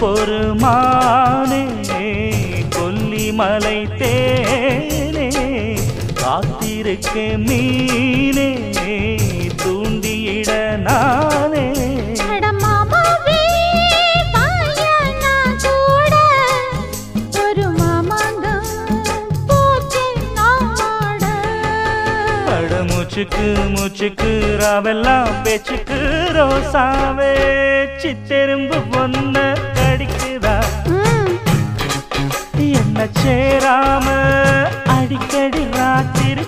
பொறுமானே கொல்லிமலை தேனே காத்திருக்க மீனே தூண்டியிட நானே. மூச்சுக்கு மூச்சுக்கு ராவெல்லாம் பேச்சுக்கு ரோசாவே சித்தெரும்பு பொண்ண கடிக்குதா ம், என்ன சேராம? அடிக்கடி ராத்திரி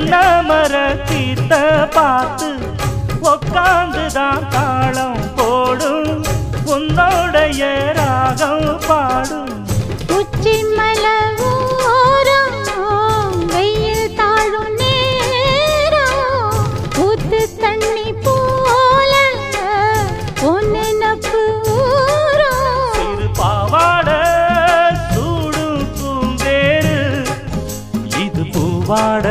தென்னமர கீத்த பார்த்து உக்காந்துதான் தாளம் போடும். உன்னோடைய ராகம் பாடும். உச்சி வெயில் தாழும் நேரம். ஊத்து தண்ணி போல ஒன்னு நப்பு ஊரும். சிறு பாவாட சூடும் பூந்தேரு. இது பூவாட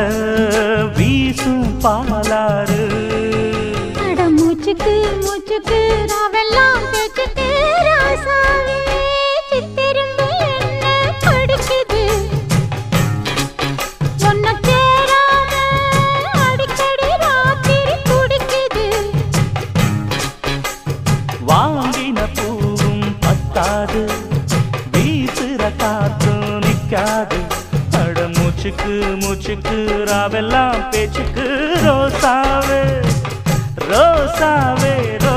வீசும் பாலாறு அட மூச்சுக்கு மூச்சுக்கு மூச்சுக்கு மூச்சுக்கு ராவெல்லாம் பேச்சுக்கு ரோசாவே ரோசாவே ரோ